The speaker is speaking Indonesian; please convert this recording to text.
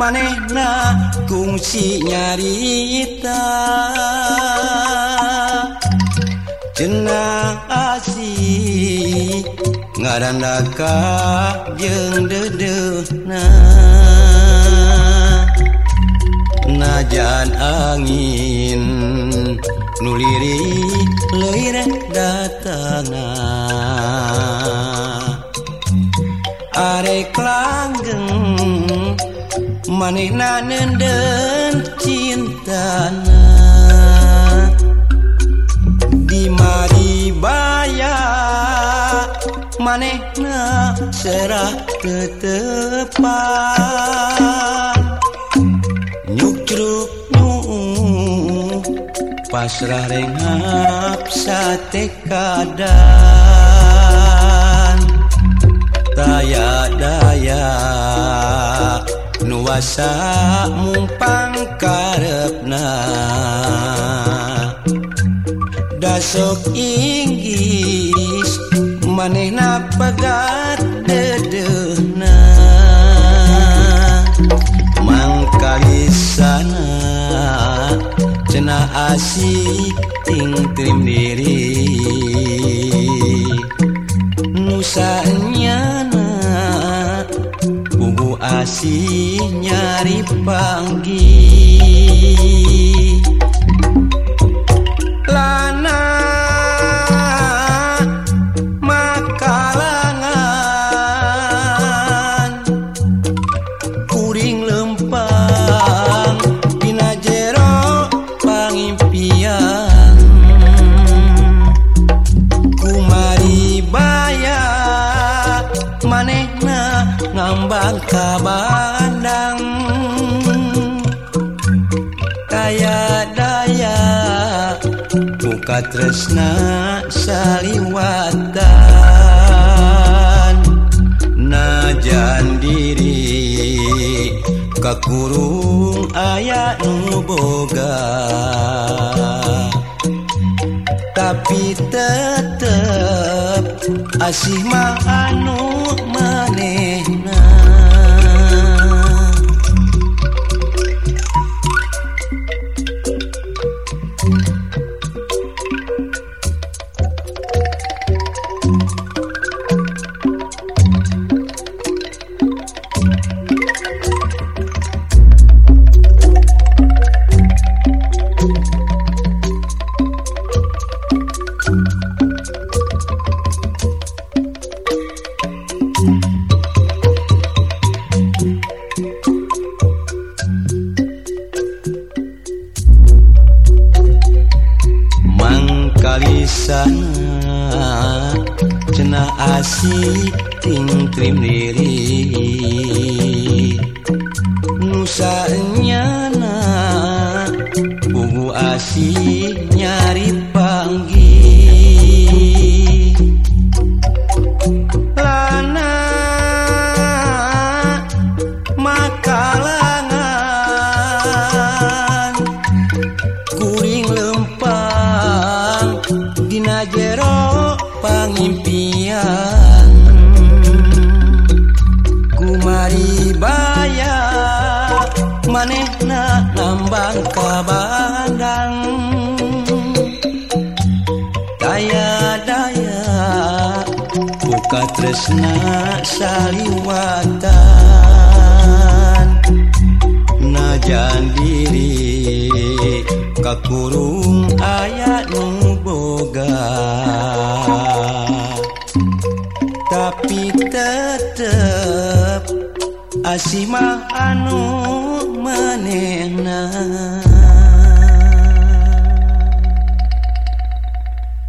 manehna kungsi nyarita. Cena asih ngarandaka jeung dedena najan angin nuliri leir datana arek langgeng manehna nenden cintana di baya manehna serah ketepan nyuk jeruk nyuk pasrah rengap sate kadan. Daya nuasa mumpang karepna. Dasok inggis manehna pegat dedehna. Mangkalisana cenah asik ting trim diri. Nusanyana bubu asih nyari panggil bangka Bandang kaya daya buka tresna saliwatan. Najan diri kakurung ayat nuboga tapi tetap asih ma anu manehna. Cenah asik ting trim diri nusa nyana bubu asih nyari panggil lana makalangan kuring lempang dina jero pangimpian kumari baya manehna ngambang ka bandang daya daya buka tresna saliwatan. Najan diri kakurung aya nu asih mah anu manehna